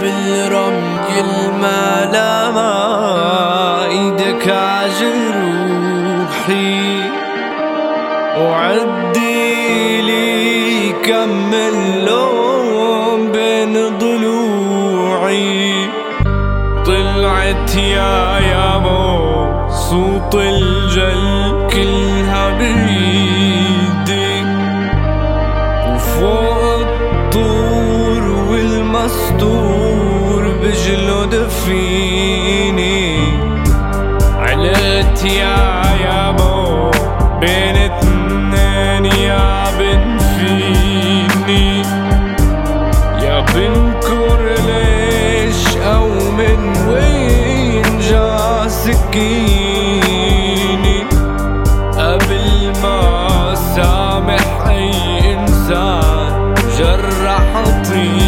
بالرمق الملامة إيدك عجروحي وعدي لي كم اللوم بين ضلوعي. طلعت يا يا مو صوت الجل كلها بيدي وفوق الطور والمستور بجلد فيني. عليت يا يابو بين اتنين يا بن فيني. يا بنكر ليش أو من وين جا سكيني. قبل ما سامح أي إنسان جرح طيني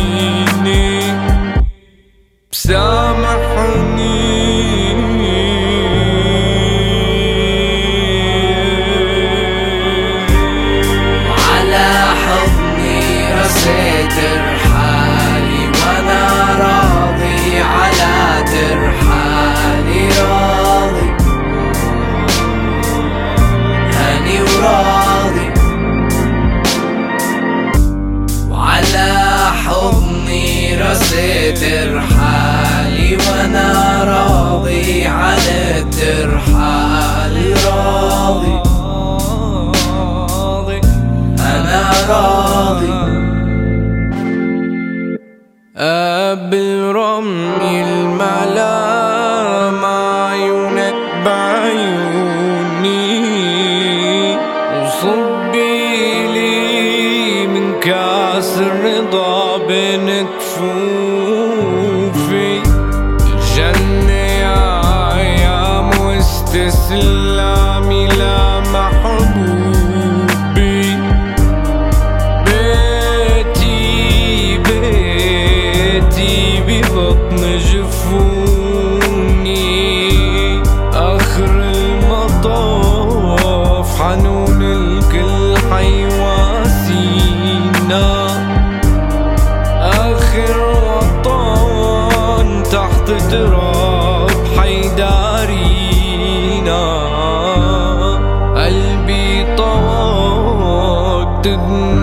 رسيت رحالي وأنا راضي على الترحال. راضي. أنا راضي. قبل رمي الملام عيونك بعيوني وصبي واستسلامي لمحبوبي بيتي بيتي ببطن جفوني didn't